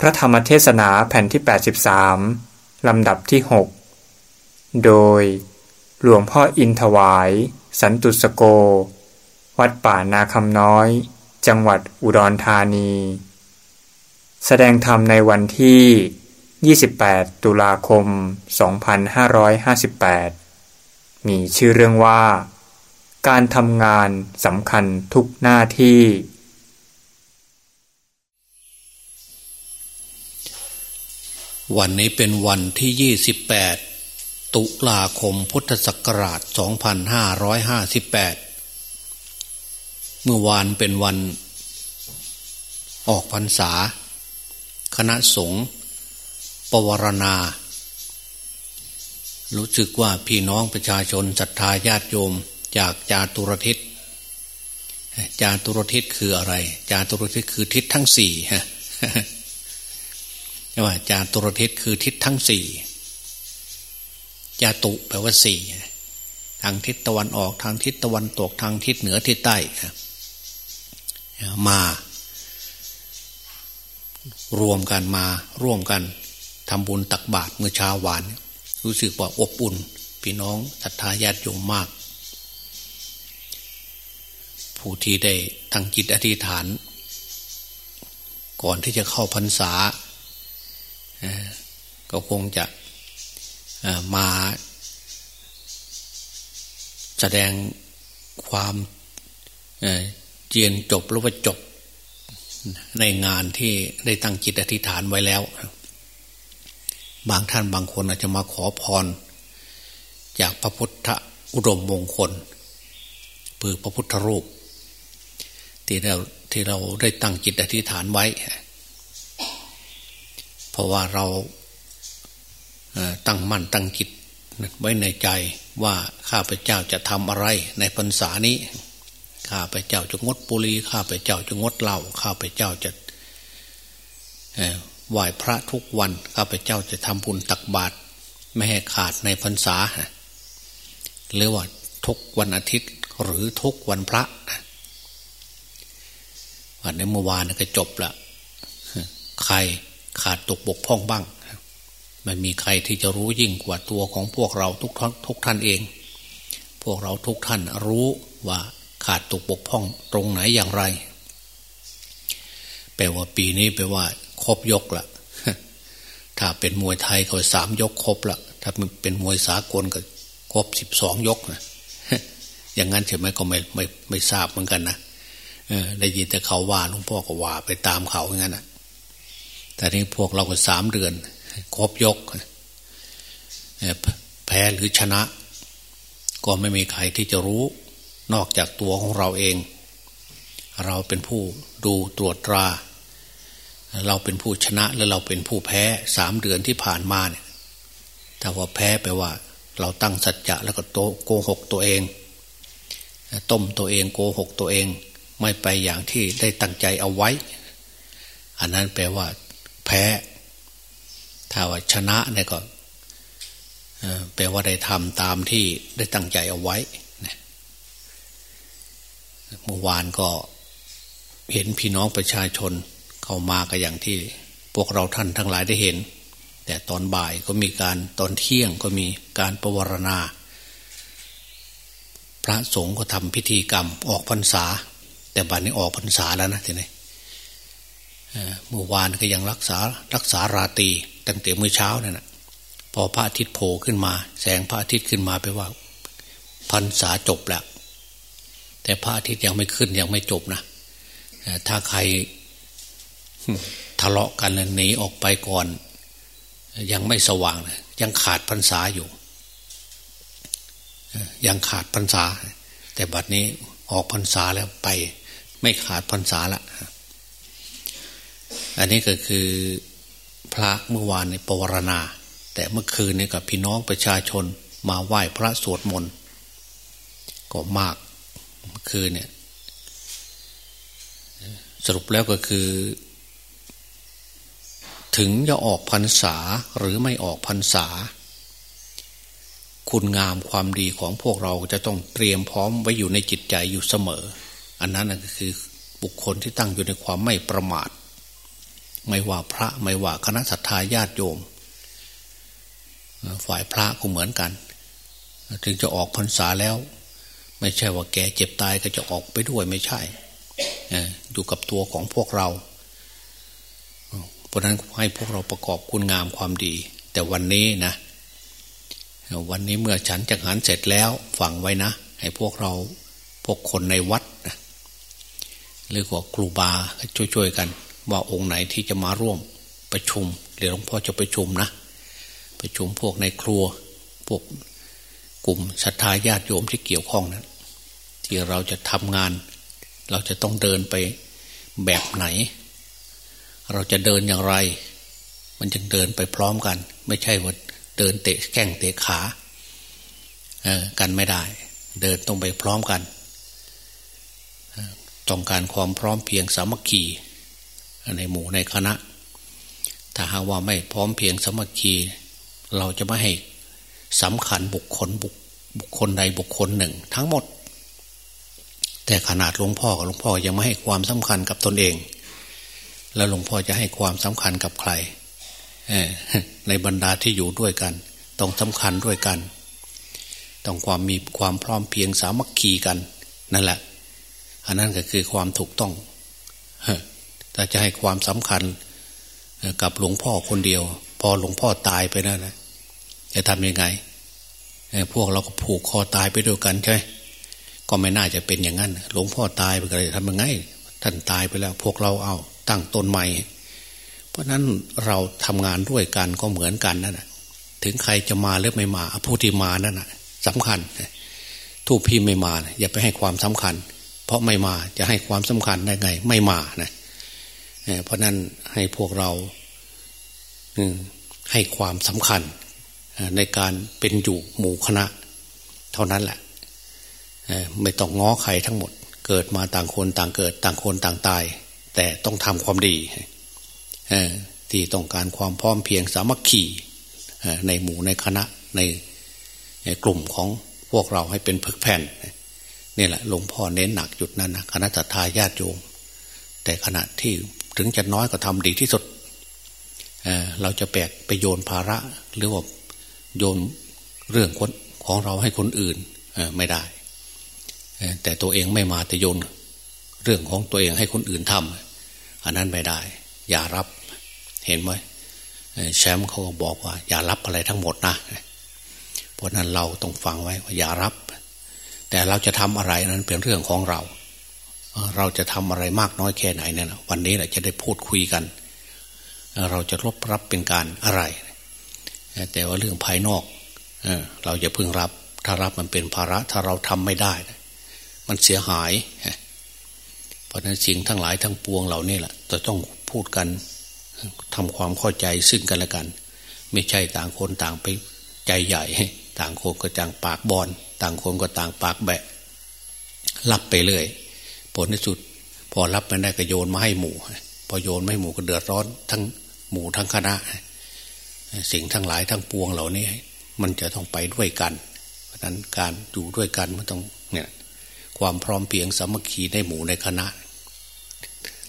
พระธรรมเทศนาแผ่นที่ 83 ลำดับที่ 6 โดย หลวงพ่ออินถวาย สันตุสโก วัดป่านาคำน้อย จังหวัดอุดรธานี แสดงธรรมในวันที่ 28 ตุลาคม 2558 มีชื่อเรื่องว่า การทำงานสำคัญทุกหน้าที่ วันนี้เป็นวันที่ 28 ตุลาคมพุทธศักราช 2558 เมื่อวานเป็นวันออกพรรษา คณะสงฆ์ปวารณา รู้สึกว่าพี่น้องประชาชนศรัทธาญาติโยมจากจาตุรทิศ จาตุรทิศคืออะไร จาตุรทิศคือทิศทั้งสี่ฮะ ว่าจาตุรทิศคือทิศทั้งสี่จาตุแปลว่าสี่ทางทิศตะวันออกทางทิศตะวันตกทางทิศเหนือทิศใต้มารวมกันมาร่วมกันทำบุญตักบาตรเมื่อเช้าวาน รู้สึกว่าอบอุ่น พี่น้องศรัทธาญาติโยมมาก ผู้ที่ได้ตั้งจิตอธิษฐาน ก่อนที่จะเข้าพรรษา ก็คงจะมาแสดงความเจียนจบหรือว่าจบในงานที่ได้ตั้งจิตอธิษฐานไว้แล้ว บางท่านบางคนอาจจะมาขอพร จากพระพุทธอุดมมงคลคือพระพุทธรูป ที่เราที่เราได้ตั้งจิตอธิษฐานไว้ เพราะว่าเรา ตั้งมั่นตั้งจิตไว้ในใจว่าข้าพเจ้าจะทำอะไรในพรรษานี้ ข้าพเจ้าจะงดปุรีข้าพเจ้าจะงดเหล้าข้าพเจ้าจะไหว้พระทุกวัน ข้าพเจ้าจะทำบุญตักบาตรไม่ให้ขาดในพรรษาหรือว่าทุกวันอาทิตย์หรือทุกวันพระวันในเมื่อวานก็จบละใครขาดตกบกพร่องบ้าง ไม่มีใครที่จะรู้ยิ่งกว่าตัวของพวกเราทุกท่านทุกท่านเอง พวกเราทุกท่านรู้ว่าขาดตกบกพร่องตรงไหนอย่างไร แปลว่าปีนี้แปลว่า ครบยกละถ้าเป็นมวยไทยก็สามยกครบละถ้าเป็นมวยสากลก็ครบสิบสองยกนะอย่างนั้นใช่ไหมก็ไม่ไม่ไม่ทราบเหมือนกันนะได้ยินแต่เขาว่าหลวงพ่อก็ว่าไปตามเขาอย่างนั้นนะแต่นี้พวกเราก็สามเดือน ครบยกแพ้หรือชนะ ก็ไม่มีใครที่จะรู้ นอกจากตัวของเราเอง เราเป็นผู้ดูตรวจตรา เราเป็นผู้ชนะหรือเราเป็นผู้แพ้สามเดือนที่ผ่านมาเนี่ยถ้าว่าแพ้ไปว่า เราตั้งสัจจะแล้วก็โกหกตัวเอง ต้มตัวเองโกหกตัวเอง ไม่ไปอย่างที่ได้ตั้งใจเอาไว้ อันนั้นแปลว่า แพ้ ถ้าว่าชนะเนี่ยก็แปลว่าได้ทำตามที่ได้ตั้งใจเอาไว้เมื่อวานก็เห็นพี่น้องประชาชนเข้ามาก็อย่างที่พวกเราท่านทั้งหลายได้เห็น แต่ตอนบ่ายก็มีการตอนเที่ยงก็มีการประวรณา พระสงฆ์ก็ทำพิธีกรรมออกพรรษา แต่บัดนี้ออกพรรษาแล้วนะทีนี้เมื่อวานก็ยังรักษารักษาราตี ตั้งแต่เมื่อเช้านั่นนะพอพระอาทิตย์โผล่ขึ้นมา แสงพระอาทิตย์ขึ้นมาไปว่าพรรษาจบแล้ว แต่พระอาทิตย์ยังไม่ขึ้นยังไม่จบนะถ้าใครทะเลาะกันหนีออกไปก่อน ยังไม่สว่างยังขาดพรรษาอยู่ ยังขาดพรรษา แต่บัดนี้ออกพรรษาแล้วไป ไม่ขาดพรรษาละอันนี้ก็คือ พระเมื่อวานในปวารณา แต่เมื่อคืนนี้กับพี่น้องประชาชนมาไหว้พระสวดมนต์ก็มากเมื่อคืนเนี่ยสรุปแล้วก็คือ ถึงจะออกพรรษาหรือไม่ออกพรรษา คุณงามความดีของพวกเราจะต้องเตรียมพร้อมไว้อยู่ในจิตใจอยู่เสมอ อันนั้นก็คือบุคคลที่ตั้งอยู่ในความไม่ประมาท ไม่ว่าพระไม่ว่าคณะสัตยาญาติโยม ฝ่ายพระก็เหมือนกัน ถึงจะออกพรรษาแล้ว ไม่ใช่ว่าแกเจ็บตายก็จะออกไปด้วยไม่ใช่อยู่กับตัวของพวกเราเพราะนั้นให้พวกเราประกอบคุณงามความดี แต่วันนี้นะ วันนี้เมื่อฉันจักหันเสร็จแล้วฟังไว้นะ ให้พวกเราพวกคนในวัดนะหรือว่าครูบาช่วยๆกัน ว่าองค์ไหนที่จะมาร่วมประชุมเดี๋ยวหลวงพ่อจะประชุมนะประชุมพวกในครัวพวกกลุ่มศรัทธาญาติโยมที่เกี่ยวข้องนะั้นที่เราจะทำงาน เราจะต้องเดินไปแบบไหน เราจะเดินอย่างไร มันจึงเดินไปพร้อมกัน ไม่ใช่ว่าเดินเตะแข้งเตะขาเออกันไม่ได้ เดินต้องไปพร้อมกัน ต้องการความพร้อมเพียงสามัคคี ในหมู่ในคณะ ถ้าหากว่าไม่พร้อมเพียงสามัคคีเราจะไม่ให้สำคัญบุคคลบุคบุคคลใดบุคคลหนึ่ง ทั้งหมด แต่ขนาดหลวงพ่อกับหลวงพ่อยังไม่ให้ความสำคัญกับตนเอง แล้วหลวงพ่อจะให้ความสำคัญกับใครในบรรดาที่อยู่ด้วยกัน ต้องสำคัญด้วยกัน ต้องความมีความพร้อมเพียงสามัคคีกัน นั่นแหละ อันนั้นก็คือความถูกต้อง ถ้าจะให้ความสำคัญกับหลวงพ่อคนเดียว พอหลวงพ่อตายไปนั่นนะจะทำยังไงพวกเราก็ผูกคอตายไปด้วยกันใช่ไหมก็ไม่น่าจะเป็นอย่างนั้น หลวงพ่อตายไปเลยทำยังไง ท่านตายไปแล้ว พวกเราเอาตั้งต้นใหม่ เพราะนั้นเราทำงานด้วยกันก็เหมือนกันนั่นแหะถึงใครจะมาหรือไม่มาผู้ที่มานั่นแหะสำคัญทูกพี่ไม่มา อย่าไปให้ความสำคัญ เพราะไม่มาจะให้ความสำคัญได้ไง ไม่มานะ เพราะนั้นให้พวกเราให้ความสำคัญในการเป็นอยู่หมู่คณะ เท่านั้นแหละไม่ต้องง้อใครทั้งหมด เกิดมาต่างคนต่างเกิดต่างคนต่างตาย แต่ต้องทำความดีที่ต้องการความพร้อมเพียงสามัคคีในหมู่ในคณะในกลุ่มของพวกเราให้เป็นผึกแผ่นนี่แหละหลวงพ่อเน้นหนักจุดนั้นนะคณะทาญาติโยมแต่ขณะที่ ถึงจะน้อยก็ทำดีที่สุดเเราจะแบกไปโยนภาระหรือว่าโยนเรื่องคนของเราให้คนอื่นไม่ได้ แต่ตัวเองไม่มาแต่โยนเรื่องของตัวเองให้คนอื่นทำอันนั้นไม่ได้ อย่ารับเห็นไหมแชมป์เขาก็บอกว่า อย่ารับอะไรทั้งหมดนะเพราะนั้นเราต้องฟังไว้ว่าอย่ารับ แต่เราจะทำอะไรนั้นเป็นเรื่องของเรา เราจะทำอะไรมากน้อยแค่ไหนเนี่ยวันนี้แหละจะได้พูดคุยกัน เราจะรบรับเป็นการอะไร แต่ว่าเรื่องภายนอกเราจะพึ่งรับ ถ้ารับมันเป็นภาระ ถ้าเราทำไม่ได้ มันเสียหาย เพราะนั้นสิ่งทั้งหลายทั้งปวงเหล่านี้แหละจะต้องพูดกันทำความเข้าใจซึ่งกันและกัน ไม่ใช่ต่างคนต่างไปใจใหญ่ ต่างคนก็ต่างปากบอลต่างคนก็ต่างปากแบะรับไปเรื่อย ผลที่สุด พอรับไมันได้ก็โยนมาให้หมู่ พอโยนไม่หมู่ก็เดือดร้อน ทั้งหมู่ทั้งคณะ สิ่งทั้งหลายทั้งปวงเหล่านี้ มันจะต้องไปด้วยกัน เพราะนั้นการอยู่ด้วยกันมันต้องเนี่ยความพร้อมเพียงสามัคคีในหมู่ในคณะ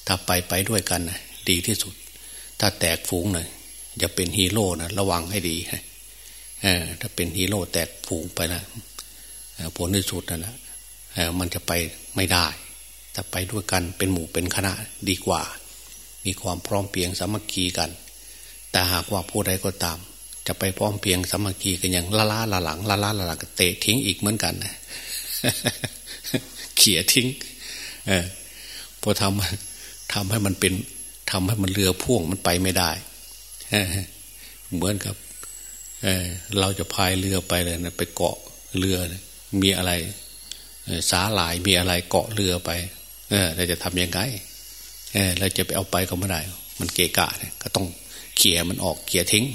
ถ้าไปไปด้วยกันดีที่สุด ถ้าแตกฝูงหน่อยอย่าเป็นฮีโร่นะระวังให้ดีถ้าเป็นฮีโร่แตกฝูงไปแล้วผลที่สุดนั่นแหละมันจะไปไม่ได้ แต่ไปด้วยกันเป็นหมู่เป็นคณะดีกว่า มีความพร้อมเพียงสามัคคีกัน แต่หากว่าผู้ใดก็ตาม จะไปพร้อมเพียงสามัคคีกันอย่างละล้าละหลังละล้าละหลังเตะทิ้งอีกเหมือนกันนะเขี่ยทิ้ง เออพอทำทำให้มันเป็นทำให้มันเรือพ่วงมันไปไม่ได้เหมือนกับเเราจะพายเรือไปเลยนะไปเกาะเรือมีอะไรสาหลายมีอะไรเกาะเรือไป เออเราจะทำยังไงเออเราจะไปเอาไปก็ไม่ได้ มันเกะกะเนี่ยก็ต้องเขี่ยมันออกเขี่ยทิ้ง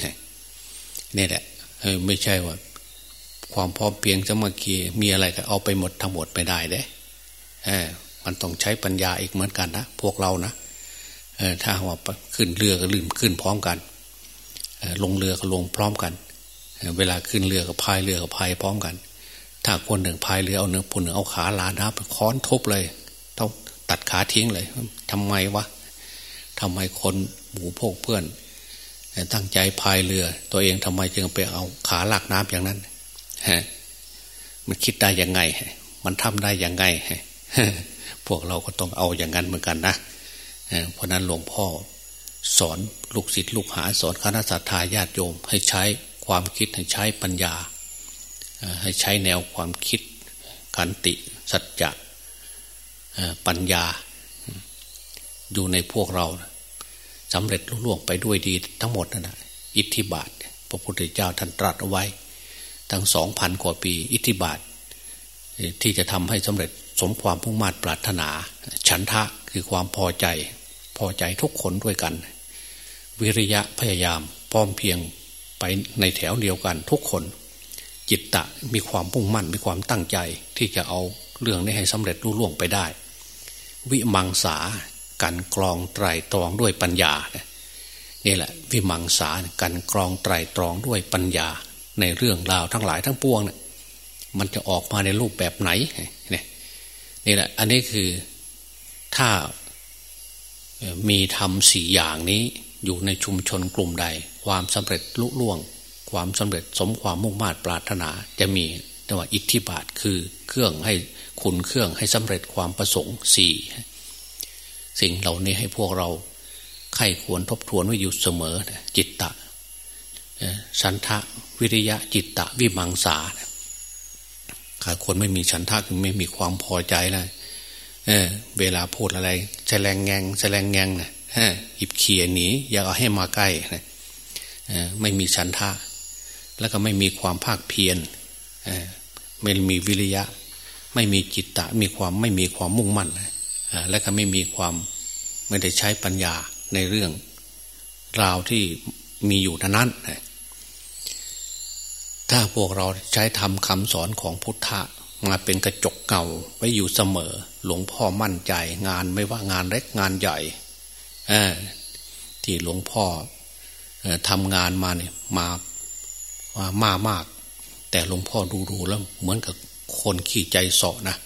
นี่แหละไม่ใช่ว่า ความพร้อมเพียงสมัคคีมีอะไรก็เอาไปหมดทั้งหมดไม่ได้เด้เออมันต้องใช้ปัญญาอีกเหมือนกันนะพวกเรานะเออถ้าว่าขึ้นเรือก็ลืมขึ้นพร้อมกันลงเรือก็ลงพร้อมกัน เวลาขึ้นเรือกับพายเรือกับพายพร้อมกัน ถ้าคนหนึ่งพายเรือเอาหนึ่งคนหนึ่งเอาขาลานะไปค้อนทบเลย ตัดขาทิ้งเลยทำไมวะทำไมคนหมู่พวกเพื่อน ตั้งใจพายเรือ ตัวเองทำไมจึงไปเอาขาหลากน้ำอย่างนั้นฮะมันคิดได้ยังไง มันทำได้ยังไงพวกเราก็ต้องเอาอย่างนั้นเหมือนกันนะเพราะนั้นหลวงพ่อสอนลูกศิษย์ลูกหาสอนคณะสัตยาญาติโยม ให้ใช้ความคิดให้ใช้ปัญญา ให้ใช้แนวความคิดขันติสัจจะ ปัญญา อยู่ในพวกเราสำเร็จลุล่วงไปด้วยดีทั้งหมดนั่นแหะอิทธิบาท พระพุทธเจ้าท่านตรัสเอาไว้ ทั้งสองพันกว่าปี อิทธิบาท ที่จะทำให้สำเร็จสมความพุ่งมา่ปรารถนา ฉันทะคือความพอใจ พอใจทุกคนด้วยกัน วิริยะพยายามพร้อมเพียงไปในแถวเดียวกันทุกคน จิตตะมีความพุ่งมั่นมีความตั้งใจที่จะเอาเรื่องนี้ให้สำเร็จรุ่ล่วงไปได้ วิมังสากันกรองไตรตรองด้วยปัญญาเนี่แหละ วิมังสากันกรองไตรตรองด้วยปัญญา ในเรื่องราวทั้งหลายทั้งปวงเนี่ยมันจะออกมาในรูปแบบไหนเนี่ยนี่แหละ อันนี้คือถ้ามีทำสี่อย่างนี้อยู่ในชุมชนกลุ่มใด ความสำเร็จลุล่วง ความสำเร็จสมความมุ่งมา่ปรารถนาจะมีแต่ว่าอิทธิบาทคือเครื่องให้ คุณเครื่องให้สำเร็จความประสงค์สี่สิ่งเหล่านี้ให้พวกเราไข้ควรทบทวนไว้อยู่เสมอ จิตตะฉันทะวิริยะจิตตะวิมังสาขาคนไม่มีฉันทะคือไม่มีความพอใจแล้วเเวลาพูดอะไรแฉลงแงงแฉลงแงงนะหิบเขียหนีอย่าเอาให้มาใกล้นะไม่มีฉันทะ แล้วก็ไม่มีความภาคเพียรไม่มีวิริยะ ไม่มีจิตตะมีความไม่มีความมุ่งมั่นและก็ไม่มีความไม่ได้ใช้ปัญญาในเรื่อง ราวที่มีอยู่นั้นถ้าพวกเราใช้ทำคำสอนของพุทธะมาเป็นกระจกเก่าไว้อยู่เสมอ หลวงพ่อมั่นใจงานไม่ว่างานเล็กงานใหญ่ที่หลวงพ่อทำงานมาเนี่ยมามามามากแต่หลวงพ่อดูดูแล้วเหมือนกับ คนขี้ใจสาะนะ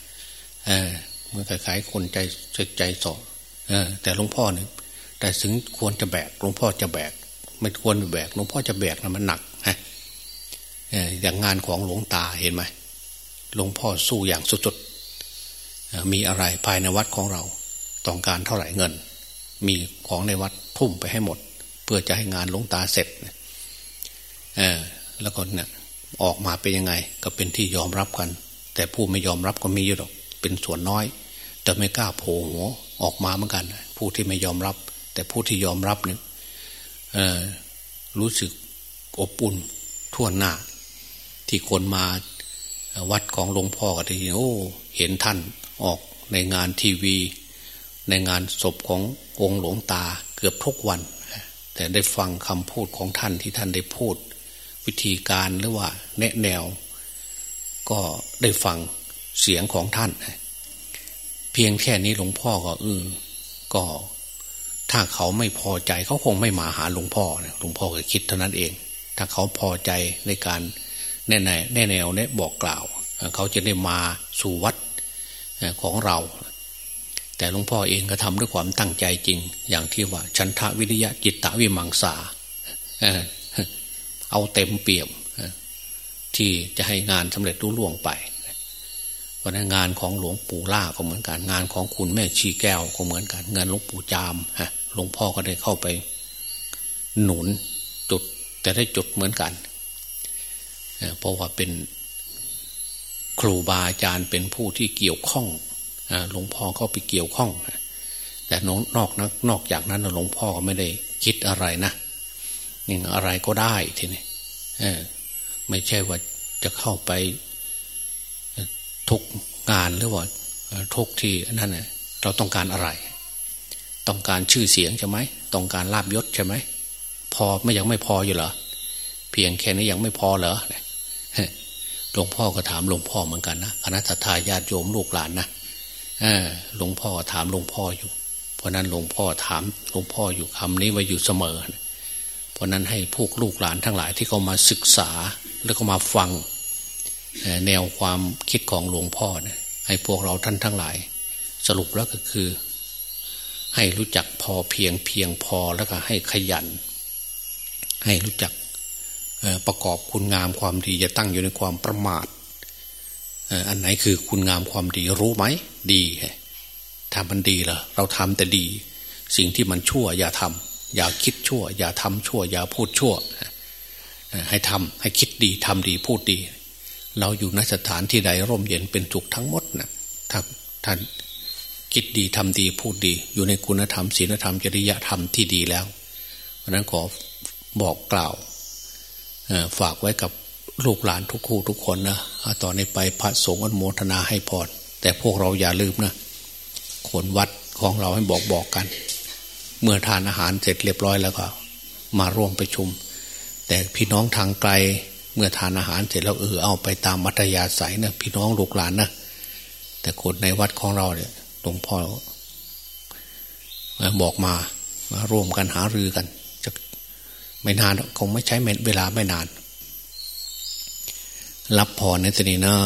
เออเมื่อคล้ายๆคนใจใจสอเออ แต่หลวงพ่อเนี่ยแต่ถึงควรจะแบกหลวงพ่อจะแบกไม่ควรแบกหลวงพ่อจะแบกนะมันหนักฮะอย่างงานของหลวงตาเห็นไหมหลวงพ่อสู้อย่างสุดๆมีอะไรภายในวัดของเรา ต้องการเท่าไหร่เงิน มีของในวัดทุ่มไปให้หมด เพื่อจะให้งานหลวงตาเสร็จเออแล้วก็เนี่ยออกมาเป็นยังไง ก็เป็นที่ยอมรับกัน แต่ผู้ไม่ยอมรับก็มีอยู่หรอก เป็นส่วนน้อย แต่ไม่กล้าโผล่หัวออกมาเหมือนกัน ผู้ที่ไม่ยอมรับ แต่ผู้ที่ยอมรับเนี่ยรู้สึกอบอุ่นทั่วหน้า ที่คนมาวัดของหลวงพ่อก็ที่โอ้เห็นท่านออกในงานทีวี ในงานศพขององค์หลวงตาเกือบทุกวัน แต่ได้ฟังคำพูดของท่านที่ท่านได้พูด วิธีการหรือว่าแนะแนว ก็ได้ฟังเสียงของท่าน เพียงแค่นี้หลวงพ่อก็เออก็ ถ้าเขาไม่พอใจเขาคงไม่มาหาหลวงพ่อหลวงพ่อก็คิดเท่านั้นเอง ถ้าเขาพอใจในการแน่แน่แน่แนวแน่บอกกล่าว เขาจะได้มาสู่วัดของเรา แต่หลวงพ่อเองก็ทำด้วยความตั้งใจจริง อย่างที่ว่า ชันทะวิริยะจิตตวิมังสาเอาเต็มเปี่ยม ที่จะให้งานสำเร็จรุ่ล่วงไปเพราะนั้นงานของหลวงปู่ล่าก็เหมือนกันงานของคุณแม่ชีแก้วก็เหมือนกันเงินหลวงปู่จามฮะหลวงพ่อก็ได้เข้าไป หนุนจุด แต่ได้จุดเหมือนกันเพราะว่าเป็นครูบาอาจารย์เป็นผู้ที่เกี่ยวข้องหลวงพ่อเข้าไปเกี่ยวข้องแต่นอกนักนอกจากนั้นหลวงพ่อก็ไม่ได้คิดอะไรนะนี่อะไรก็ได้ทีนี้ ไม่ใช่ว่าจะเข้าไปทุกงานหรือว่าทุกที่นั่นเราต้องการอะไร ต้องการชื่อเสียงใช่ไหมต้องการลาบยศใช่ไหมพอไม่ยังไม่พออยู่เหรอเพียงแค่นี้ยังไม่พอเหรอหลวงพ่อก็ถามหลวงพ่อเหมือนกันนะคณะทาญาติโยมลูกหลานนะหลวงพ่อถามหลวงพ่ออยู่ เพราะนั้นหลวงพ่อถามหลวงพ่ออยู่คำนี้ไว้อยู่เสมอ เพราะนั้นให้พวกลูกหลานทั้งหลายที่เขามาศึกษา แล้วก็มาฟังแนวความคิดของหลวงพ่อเนี่ยให้พวกเราท่านทั้งหลาย สรุปแล้วก็คือ ให้รู้จักพอเพียงเพียงพอแล้วก็ให้ขยัน ให้รู้จักประกอบคุณงามความดีจะตั้งอยู่ในความประมาทอันไหนคือคุณงามความดีรู้ไหมดีทำมันดีเหรอเราทำแต่ดี สิ่งที่มันชั่ว อย่าทำอย่าคิดชั่ว อย่าทำชั่ว อย่าพูดชั่ว ให้ทำให้คิดดีทำดีพูดดี เราอยู่ในสถานที่ใดร่มเย็นเป็นจุกทั้งหมดนะถ้าท่านคิดดีทำดีพูดดี อยู่ในคุณธรรมศีลธรรมจริยธรรมที่ดีแล้วเพราะนั้นขอบอกกล่าวฝากไว้กับลูกหลานทุกคู่ทุกคนนะต่อนนี้ไปพระสงฆ์อนโมทนาให้พรแต่พวกเราอย่าลืมนะคนวัดของเราให้บอกบอกกัน เมื่อทานอาหารเสร็จเรียบร้อยแล้วก็ มาร่วมประชุม แต่พี่น้องทางไกลเมื่อทานอาหารเสร็จแล้วเออเอาไปตามมัธยาศัยนะพี่น้องลูกหลานนะแต่คนในวัดของเราเนี่ยหลวงพ่อบอกมามาร่วมกันหารือกันจะไม่นานคงไม่ใช้เวลาไม่นาน รับพรในตนีเนอะ